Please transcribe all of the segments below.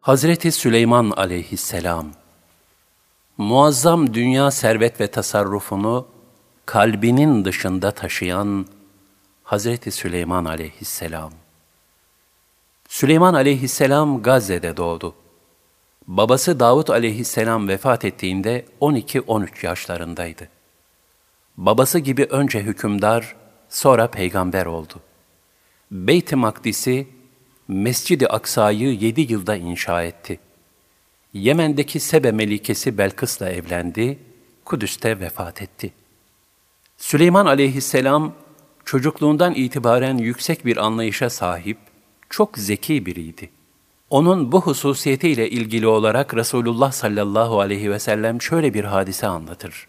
Hazreti Süleyman aleyhisselam Muazzam dünya servet ve tasarrufunu kalbinin dışında taşıyan Hazreti Süleyman aleyhisselam. Süleyman aleyhisselam Gazze'de doğdu. Babası Davut aleyhisselam vefat ettiğinde 12-13 yaşlarındaydı. Babası gibi önce hükümdar, sonra peygamber oldu. Beyt-i Makdis'i, Mescid-i Aksa'yı yedi yılda inşa etti. Yemen'deki Sebe Melikesi Belkıs'la evlendi, Kudüs'te vefat etti. Süleyman aleyhisselam, çocukluğundan itibaren yüksek bir anlayışa sahip, çok zeki biriydi. Onun bu hususiyetiyle ilgili olarak Resulullah sallallahu aleyhi ve sellem şöyle bir hadise anlatır.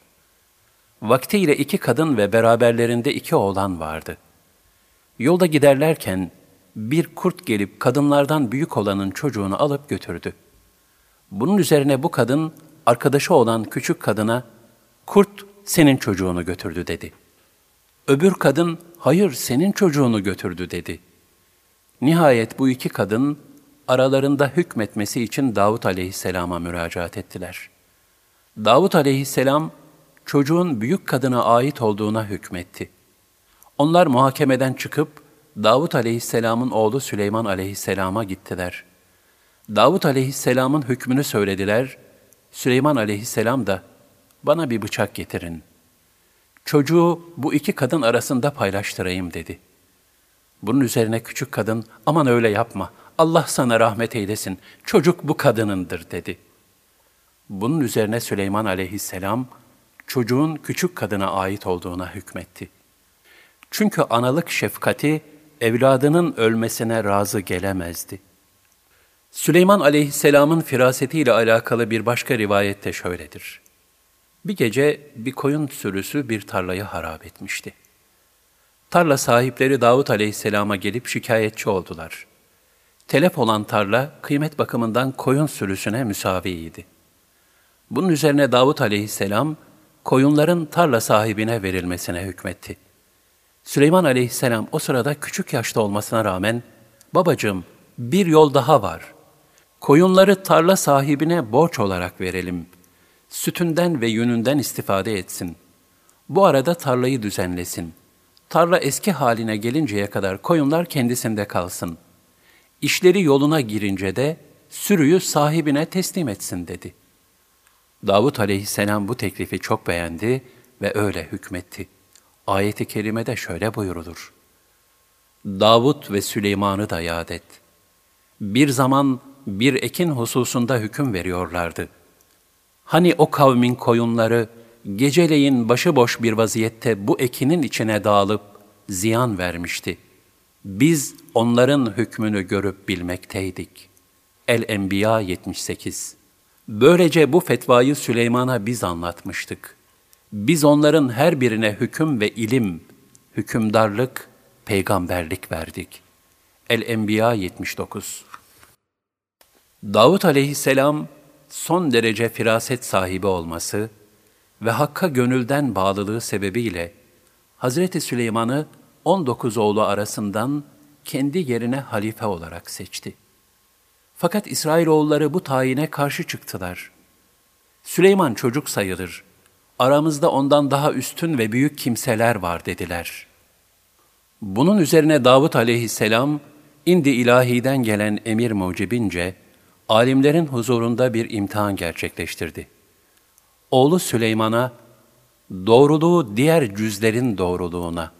Vaktiyle iki kadın ve beraberlerinde iki oğlan vardı. Yolda giderlerken bir kurt gelip kadınlardan büyük olanın çocuğunu alıp götürdü. Bunun üzerine bu kadın arkadaşı olan küçük kadına kurt senin çocuğunu götürdü dedi. Öbür kadın hayır senin çocuğunu götürdü dedi. Nihayet bu iki kadın aralarında hükmetmesi için Davut aleyhisselama müracaat ettiler. Davut aleyhisselam çocuğun büyük kadına ait olduğuna hükmetti. Onlar muhakemeden çıkıp Davut aleyhisselamın oğlu Süleyman aleyhisselama gittiler. Davut aleyhisselamın hükmünü söylediler. Süleyman aleyhisselam da bana bir bıçak getirin. Çocuğu bu iki kadın arasında paylaştırayım dedi. Bunun üzerine küçük kadın aman öyle yapma Allah sana rahmet eylesin çocuk bu kadınındır dedi. Bunun üzerine Süleyman aleyhisselam çocuğun küçük kadına ait olduğuna hükmetti. Çünkü analık şefkati evladının ölmesine razı gelemezdi. Süleyman aleyhisselamın firasetiyle alakalı bir başka rivayette şöyledir. Bir gece bir koyun sürüsü bir tarlayı harap etmişti. Tarla sahipleri Davut aleyhisselama gelip şikayetçi oldular. Telef olan tarla kıymet bakımından koyun sürüsüne müsaviydi. Bunun üzerine Davut aleyhisselam koyunların tarla sahibine verilmesine hükmetti. Süleyman aleyhisselam o sırada küçük yaşta olmasına rağmen, babacığım bir yol daha var. Koyunları tarla sahibine borç olarak verelim. Sütünden ve yününden istifade etsin. Bu arada tarlayı düzenlesin. Tarla eski haline gelinceye kadar koyunlar kendisinde kalsın. İşleri yoluna girince de sürüyü sahibine teslim etsin dedi. Davut aleyhisselam bu teklifi çok beğendi ve öyle hükmetti. Ayet-i kerimede şöyle buyurulur. Davut ve Süleyman'ı da yad et. Bir zaman bir ekin hususunda hüküm veriyorlardı. Hani o kavmin koyunları geceleyin başıboş bir vaziyette bu ekinin içine dağılıp ziyan vermişti. Biz onların hükmünü görüp bilmekteydik. El-Enbiya 78 Böylece bu fetvayı Süleyman'a biz anlatmıştık. Biz onların her birine hüküm ve ilim, hükümdarlık, peygamberlik verdik. El-Enbiya 79 Davut aleyhisselam son derece firaset sahibi olması ve Hakk'a gönülden bağlılığı sebebiyle Hazreti Süleyman'ı 19 oğlu arasından kendi yerine halife olarak seçti. Fakat İsrailoğulları bu tayine karşı çıktılar. Süleyman çocuk sayılır. Aramızda ondan daha üstün ve büyük kimseler var dediler. Bunun üzerine Davut aleyhisselam, indi ilahiden gelen emir mucibince, alimlerin huzurunda bir imtihan gerçekleştirdi. Oğlu Süleyman'a, doğruluğu diğer cüzlerin doğruluğuna,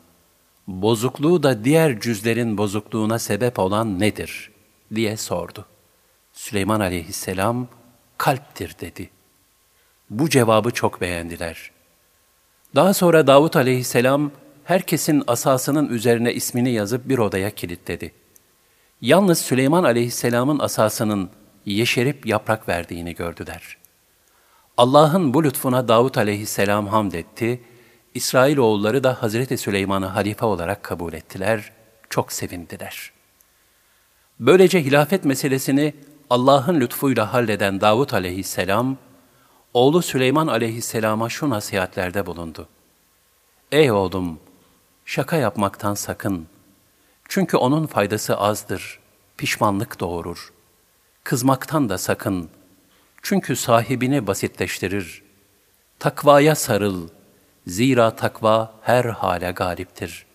bozukluğu da diğer cüzlerin bozukluğuna sebep olan nedir? diye sordu. Süleyman aleyhisselam, kalptir dedi. Bu cevabı çok beğendiler. Daha sonra Davut aleyhisselam, herkesin asasının üzerine ismini yazıp bir odaya kilitledi. Yalnız Süleyman aleyhisselamın asasının yeşerip yaprak verdiğini gördüler. Allah'ın bu lütfuna Davut aleyhisselam hamd etti, İsrailoğulları da Hazreti Süleyman'ı halife olarak kabul ettiler, çok sevindiler. Böylece hilafet meselesini Allah'ın lütfuyla halleden Davut aleyhisselam, oğlu Süleyman aleyhisselama şu nasihatlerde bulundu. Ey oğlum, şaka yapmaktan sakın. Çünkü onun faydası azdır, pişmanlık doğurur. Kızmaktan da sakın. Çünkü sahibini basitleştirir. Takvaya sarıl. Zira takva her hale galiptir.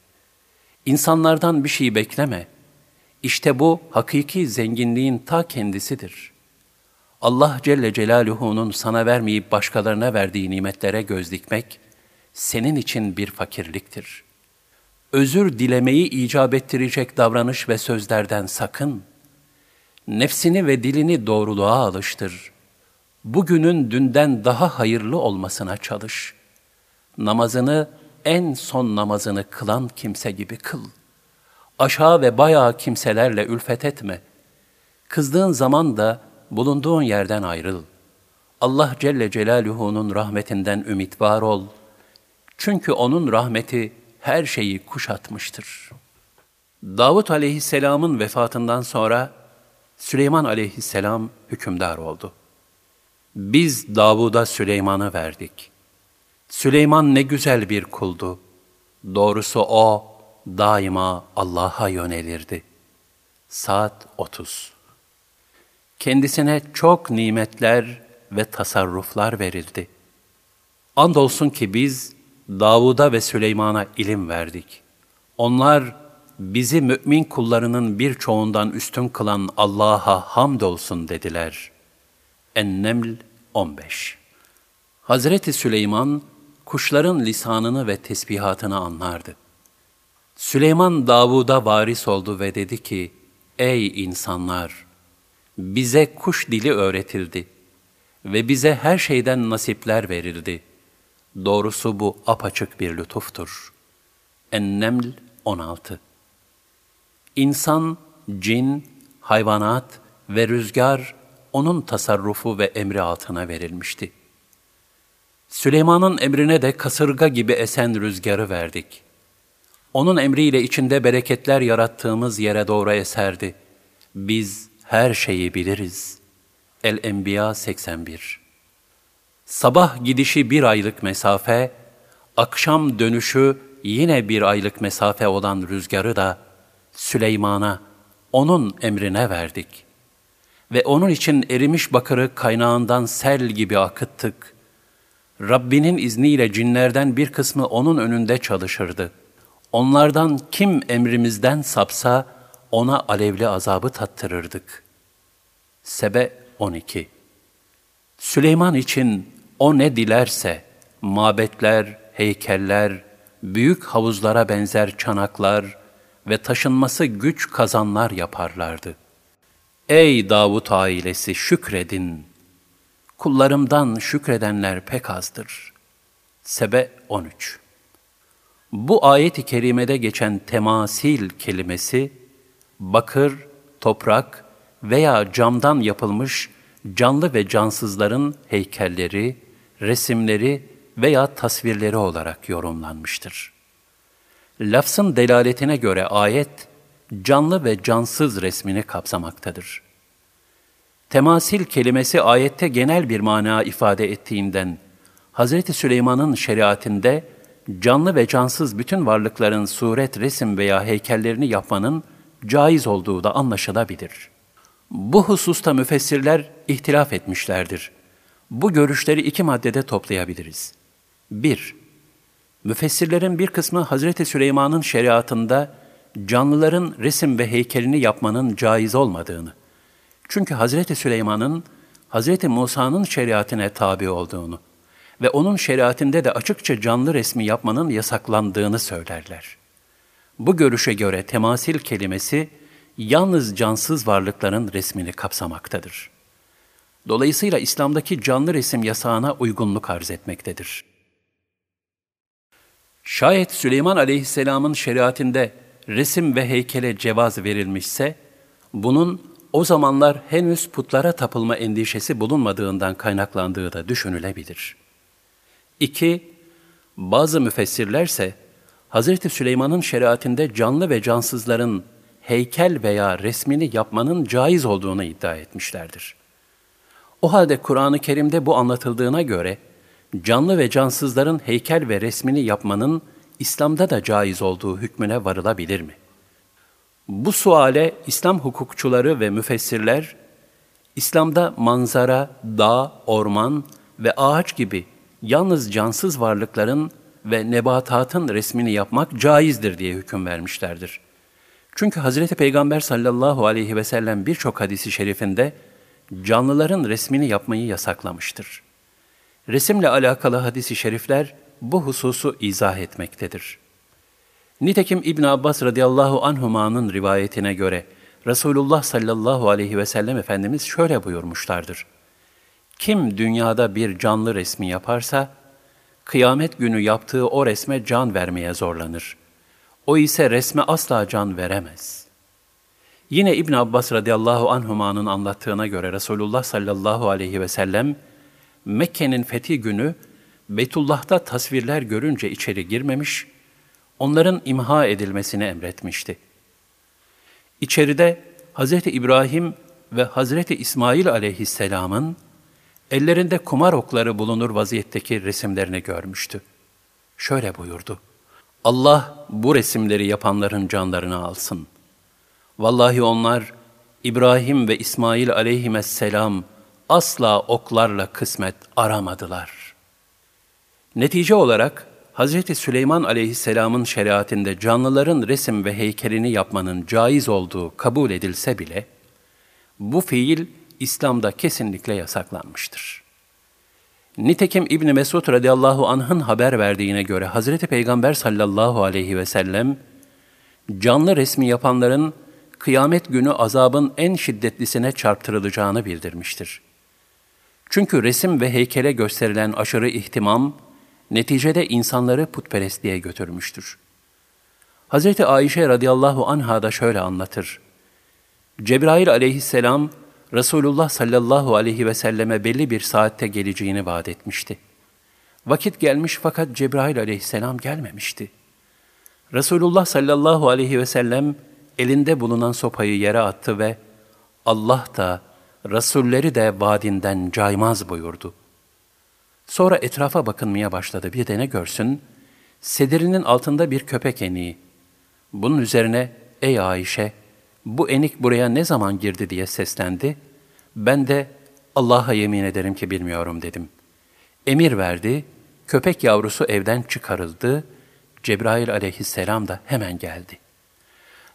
İnsanlardan bir şey bekleme. İşte bu hakiki zenginliğin ta kendisidir. Allah Celle Celaluhu'nun sana vermeyip başkalarına verdiği nimetlere göz dikmek, senin için bir fakirliktir. Özür dilemeyi icap ettirecek davranış ve sözlerden sakın. Nefsini ve dilini doğruluğa alıştır. Bugünün dünden daha hayırlı olmasına çalış. Namazını en son namazını kılan kimse gibi kıl. Aşağı ve bayağı kimselerle ülfet etme. Kızdığın zaman da bulunduğun yerden ayrıl. Allah Celle Celaluhu'nun rahmetinden ümit var ol.'' Çünkü onun rahmeti her şeyi kuşatmıştır. Davut aleyhisselamın vefatından sonra Süleyman aleyhisselam hükümdar oldu. Biz Davud'a Süleyman'ı verdik. Süleyman ne güzel bir kuldu. Doğrusu o daima Allah'a yönelirdi. Saat 30 Kendisine çok nimetler ve tasarruflar verildi. Andolsun ki biz Davud'a ve Süleyman'a ilim verdik. Onlar bizi mümin kullarının birçoğundan üstün kılan Allah'a hamdolsun dediler. Enneml 15 Hazreti Süleyman kuşların lisanını ve tesbihatını anlardı. Süleyman Davud'a varis oldu ve dedi ki, Ey insanlar! Bize kuş dili öğretildi ve bize her şeyden nasipler verildi.'' Doğrusu bu apaçık bir lütuftur. Enneml 16 İnsan, cin, hayvanat ve rüzgar onun tasarrufu ve emri altına verilmişti. Süleyman'ın emrine de kasırga gibi esen rüzgarı verdik. Onun emriyle içinde bereketler yarattığımız yere doğru eserdi. Biz her şeyi biliriz. El-Enbiya 81 Sabah gidişi bir aylık mesafe, akşam dönüşü yine bir aylık mesafe olan rüzgarı da Süleyman'a, onun emrine verdik. Ve onun için erimiş bakırı kaynağından sel gibi akıttık. Rabbinin izniyle cinlerden bir kısmı onun önünde çalışırdı. Onlardan kim emrimizden sapsa ona alevli azabı tattırırdık. Sebe 12 Süleyman için o ne dilerse, mabetler, heykeller, büyük havuzlara benzer çanaklar ve taşınması güç kazanlar yaparlardı. Ey Davut ailesi şükredin! Kullarımdan şükredenler pek azdır. Sebe 13 Bu ayet-i kerimede geçen temasil kelimesi, bakır, toprak veya camdan yapılmış canlı ve cansızların heykelleri, resimleri veya tasvirleri olarak yorumlanmıştır. Lafzın delaletine göre ayet, canlı ve cansız resmini kapsamaktadır. Temasil kelimesi ayette genel bir mana ifade ettiğinden, Hz. Süleyman'ın şeriatinde canlı ve cansız bütün varlıkların suret, resim veya heykellerini yapmanın caiz olduğu da anlaşılabilir. Bu hususta müfessirler ihtilaf etmişlerdir. Bu görüşleri iki maddede toplayabiliriz. 1. Müfessirlerin bir kısmı Hazreti Süleyman'ın şeriatında canlıların resim ve heykelini yapmanın caiz olmadığını, çünkü Hazreti Süleyman'ın Hazreti Musa'nın şeriatine tabi olduğunu ve onun şeriatinde de açıkça canlı resmi yapmanın yasaklandığını söylerler. Bu görüşe göre temasil kelimesi yalnız cansız varlıkların resmini kapsamaktadır.'' Dolayısıyla İslam'daki canlı resim yasağına uygunluk arz etmektedir. Şayet Süleyman aleyhisselamın şeriatinde resim ve heykele cevaz verilmişse, bunun o zamanlar henüz putlara tapılma endişesi bulunmadığından kaynaklandığı da düşünülebilir. 2. Bazı müfessirlerse, Hz. Süleyman'ın şeriatinde canlı ve cansızların heykel veya resmini yapmanın caiz olduğunu iddia etmişlerdir. O halde Kur'an-ı Kerim'de bu anlatıldığına göre, canlı ve cansızların heykel ve resmini yapmanın İslam'da da caiz olduğu hükmüne varılabilir mi? Bu suale İslam hukukçuları ve müfessirler, İslam'da manzara, dağ, orman ve ağaç gibi yalnız cansız varlıkların ve nebatatın resmini yapmak caizdir diye hüküm vermişlerdir. Çünkü Hazreti Peygamber sallallahu aleyhi ve sellem birçok hadisi şerifinde canlıların resmini yapmayı yasaklamıştır. Resimle alakalı hadisi şerifler bu hususu izah etmektedir. Nitekim İbn Abbas radıyallahu anhuma'nın rivayetine göre Resulullah sallallahu aleyhi ve sellem Efendimiz şöyle buyurmuşlardır. Kim dünyada bir canlı resmi yaparsa, kıyamet günü yaptığı o resme can vermeye zorlanır. O ise resme asla can veremez. Yine İbn Abbas radıyallahu anhuma'nın anlattığına göre Resulullah sallallahu aleyhi ve sellem Mekke'nin fethi günü Beytullah'ta tasvirler görünce içeri girmemiş, onların imha edilmesini emretmişti. İçeride Hz. İbrahim ve Hz. İsmail aleyhisselamın ellerinde kumar okları bulunur vaziyetteki resimlerini görmüştü. Şöyle buyurdu. Allah bu resimleri yapanların canlarını alsın. Vallahi onlar İbrahim ve İsmail aleyhisselam asla oklarla kısmet aramadılar. Netice olarak Hz. Süleyman aleyhisselamın şeriatinde canlıların resim ve heykelini yapmanın caiz olduğu kabul edilse bile, bu fiil İslam'da kesinlikle yasaklanmıştır. Nitekim İbn Mesud radıyallahu anh'ın haber verdiğine göre Hazreti Peygamber sallallahu aleyhi ve sellem canlı resmi yapanların kıyamet günü azabın en şiddetlisine çarptırılacağını bildirmiştir. Çünkü resim ve heykele gösterilen aşırı ihtimam neticede insanları putperestliğe götürmüştür. Hz. Ayşe radıyallahu anha da şöyle anlatır. Cebrail aleyhisselam Resulullah sallallahu aleyhi ve selleme belli bir saatte geleceğini vaat etmişti. Vakit gelmiş fakat Cebrail aleyhisselam gelmemişti. Resulullah sallallahu aleyhi ve sellem elinde bulunan sopayı yere attı ve Allah da Resulleri de vaadinden caymaz buyurdu. Sonra etrafa bakınmaya başladı. Bir de görsün? Sedirinin altında bir köpek eniği. Bunun üzerine, ey Ayşe, bu enik buraya ne zaman girdi diye seslendi. Ben de Allah'a yemin ederim ki bilmiyorum dedim. Emir verdi, köpek yavrusu evden çıkarıldı, Cebrail aleyhisselam da hemen geldi.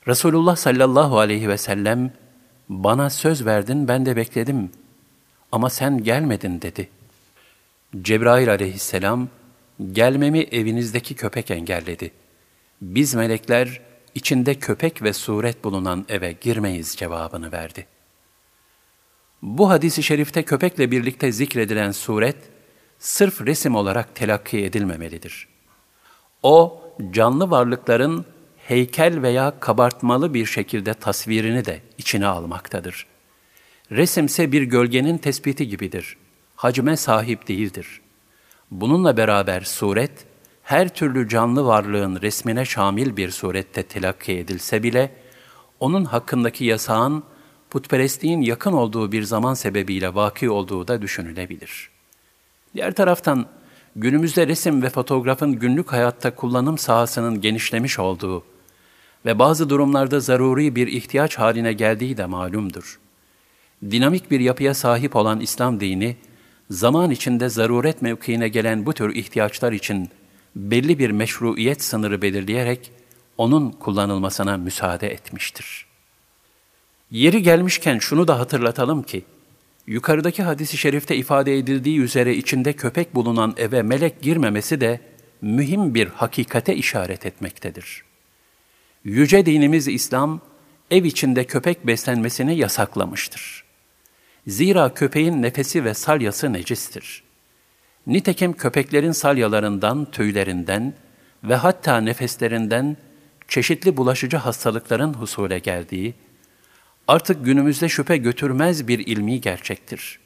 Resulullah sallallahu aleyhi ve sellem, bana söz verdin ben de bekledim ama sen gelmedin dedi. Cebrail aleyhisselam, gelmemi evinizdeki köpek engelledi. Biz melekler, içinde köpek ve suret bulunan eve girmeyiz cevabını verdi. Bu hadisi şerifte köpekle birlikte zikredilen suret, sırf resim olarak telakki edilmemelidir. O, canlı varlıkların heykel veya kabartmalı bir şekilde tasvirini de içine almaktadır. Resimse bir gölgenin tespiti gibidir. Hacme sahip değildir. Bununla beraber suret, her türlü canlı varlığın resmine şamil bir surette telakki edilse bile, onun hakkındaki yasağın putperestliğin yakın olduğu bir zaman sebebiyle vaki olduğu da düşünülebilir. Diğer taraftan, günümüzde resim ve fotoğrafın günlük hayatta kullanım sahasının genişlemiş olduğu ve bazı durumlarda zaruri bir ihtiyaç haline geldiği de malumdur. Dinamik bir yapıya sahip olan İslam dini, zaman içinde zaruret mevkiine gelen bu tür ihtiyaçlar için belli bir meşruiyet sınırı belirleyerek onun kullanılmasına müsaade etmiştir. Yeri gelmişken şunu da hatırlatalım ki, yukarıdaki hadisi şerifte ifade edildiği üzere içinde köpek bulunan eve melek girmemesi de mühim bir hakikate işaret etmektedir.'' Yüce dinimiz İslam, ev içinde köpek beslenmesini yasaklamıştır. Zira köpeğin nefesi ve salyası necistir. Nitekim köpeklerin salyalarından, tüylerinden ve hatta nefeslerinden çeşitli bulaşıcı hastalıkların husule geldiği, artık günümüzde şüphe götürmez bir ilmi gerçektir.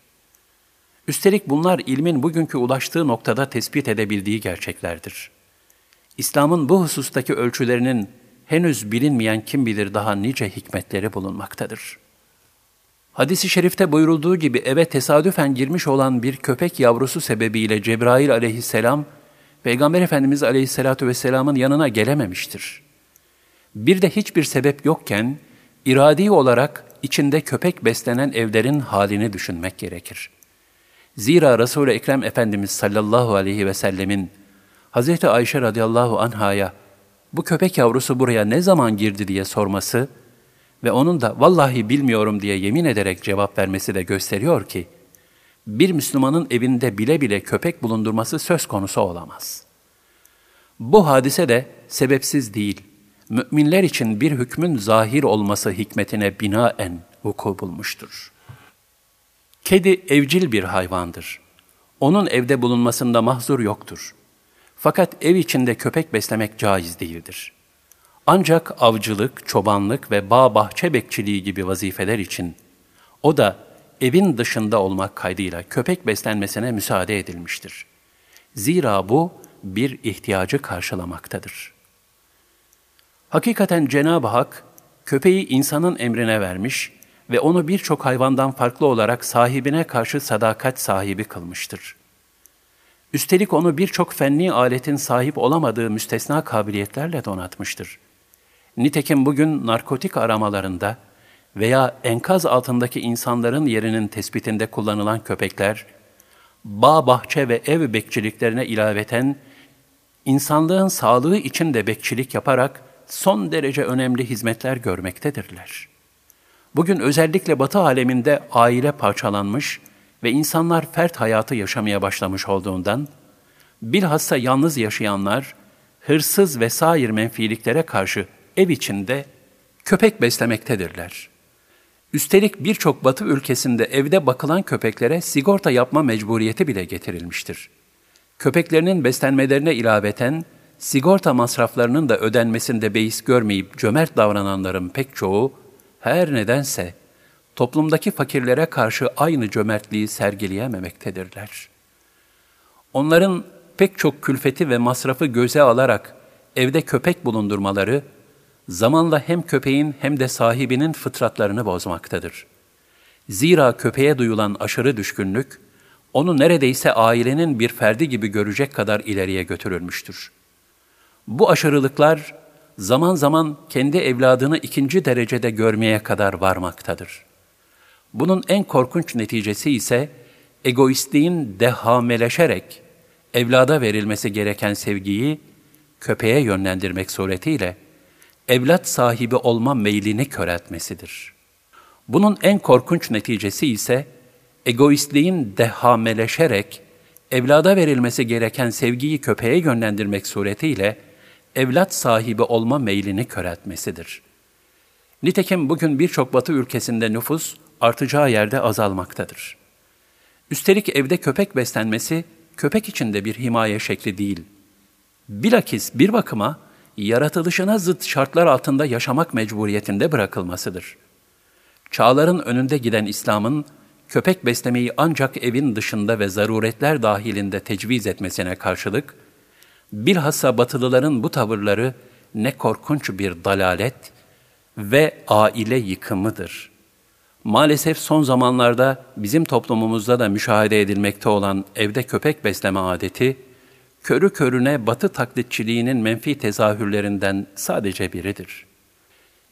Üstelik bunlar ilmin bugünkü ulaştığı noktada tespit edebildiği gerçeklerdir. İslam'ın bu husustaki ölçülerinin henüz bilinmeyen kim bilir daha nice hikmetleri bulunmaktadır. Hadis-i şerifte buyurulduğu gibi eve tesadüfen girmiş olan bir köpek yavrusu sebebiyle Cebrail aleyhisselam, Peygamber Efendimiz aleyhissalatu vesselamın yanına gelememiştir. Bir de hiçbir sebep yokken, iradi olarak içinde köpek beslenen evlerin halini düşünmek gerekir. Zira Resul-i Ekrem Efendimiz sallallahu aleyhi ve sellemin Hz. Ayşe radıyallahu anhaya bu köpek yavrusu buraya ne zaman girdi diye sorması ve onun da vallahi bilmiyorum diye yemin ederek cevap vermesi de gösteriyor ki, bir Müslümanın evinde bile bile köpek bulundurması söz konusu olamaz. Bu hadise de sebepsiz değil, müminler için bir hükmün zahir olması hikmetine binaen vuku bulmuştur. Kedi evcil bir hayvandır. Onun evde bulunmasında mahzur yoktur. Fakat ev içinde köpek beslemek caiz değildir. Ancak avcılık, çobanlık ve bağ bahçe bekçiliği gibi vazifeler için o da evin dışında olmak kaydıyla köpek beslenmesine müsaade edilmiştir. Zira bu bir ihtiyacı karşılamaktadır. Hakikaten Cenab-ı Hak köpeği insanın emrine vermiş ve onu birçok hayvandan farklı olarak sahibine karşı sadakat sahibi kılmıştır. Üstelik onu birçok fenli aletin sahip olamadığı müstesna kabiliyetlerle donatmıştır. Nitekim bugün narkotik aramalarında veya enkaz altındaki insanların yerinin tespitinde kullanılan köpekler, bağ, bahçe ve ev bekçiliklerine ilaveten, insanlığın sağlığı için de bekçilik yaparak son derece önemli hizmetler görmektedirler. Bugün özellikle Batı aleminde aile parçalanmış ve insanlar fert hayatı yaşamaya başlamış olduğundan, bilhassa yalnız yaşayanlar, hırsız ve sair menfiliklere karşı ev içinde köpek beslemektedirler. Üstelik birçok batı ülkesinde evde bakılan köpeklere sigorta yapma mecburiyeti bile getirilmiştir. Köpeklerinin beslenmelerine ilaveten, sigorta masraflarının da ödenmesinde beis görmeyip cömert davrananların pek çoğu, her nedense toplumdaki fakirlere karşı aynı cömertliği sergileyememektedirler. Onların pek çok külfeti ve masrafı göze alarak evde köpek bulundurmaları, zamanla hem köpeğin hem de sahibinin fıtratlarını bozmaktadır. Zira köpeğe duyulan aşırı düşkünlük, onu neredeyse ailenin bir ferdi gibi görecek kadar ileriye götürülmüştür. Bu aşırılıklar zaman zaman kendi evladını ikinci derecede görmeye kadar varmaktadır. Bunun en korkunç neticesi ise egoistliğin dehameleşerek evlada verilmesi gereken sevgiyi köpeğe yönlendirmek suretiyle evlat sahibi olma meylini köreltmesidir. Bunun en korkunç neticesi ise egoistliğin dehameleşerek evlada verilmesi gereken sevgiyi köpeğe yönlendirmek suretiyle evlat sahibi olma meylini köreltmesidir. Nitekim bugün birçok batı ülkesinde nüfus artacağı yerde azalmaktadır. Üstelik evde köpek beslenmesi köpek için de bir himaye şekli değil. Bilakis bir bakıma yaratılışına zıt şartlar altında yaşamak mecburiyetinde bırakılmasıdır. Çağların önünde giden İslam'ın köpek beslemeyi ancak evin dışında ve zaruretler dahilinde tecviz etmesine karşılık, bilhassa batılıların bu tavırları ne korkunç bir dalalet ve aile yıkımıdır. Maalesef son zamanlarda bizim toplumumuzda da müşahede edilmekte olan evde köpek besleme adeti, körü körüne batı taklitçiliğinin menfi tezahürlerinden sadece biridir.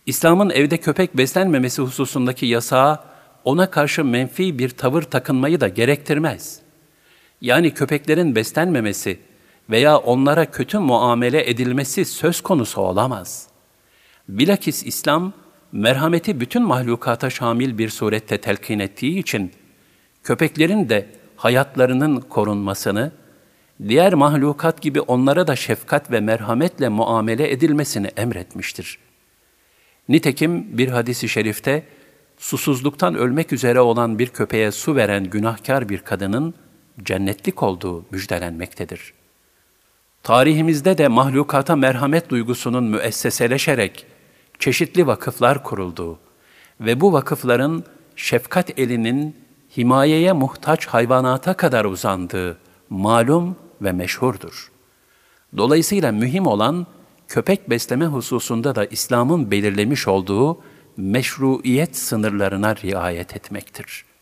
İslam'ın evde köpek beslenmemesi hususundaki yasağı ona karşı menfi bir tavır takınmayı da gerektirmez. Yani köpeklerin beslenmemesi veya onlara kötü muamele edilmesi söz konusu olamaz. Bilakis İslam, merhameti bütün mahlukata şamil bir surette telkin ettiği için, köpeklerin de hayatlarının korunmasını, diğer mahlukat gibi onlara da şefkat ve merhametle muamele edilmesini emretmiştir. Nitekim bir hadisi şerifte, susuzluktan ölmek üzere olan bir köpeğe su veren günahkar bir kadının cennetlik olduğu müjdelenmektedir. Tarihimizde de mahlukata merhamet duygusunun müesseseleşerek çeşitli vakıflar kurulduğu ve bu vakıfların şefkat elinin himayeye muhtaç hayvanata kadar uzandığı malum ve meşhurdur. Dolayısıyla mühim olan köpek besleme hususunda da İslam'ın belirlemiş olduğu meşruiyet sınırlarına riayet etmektir.''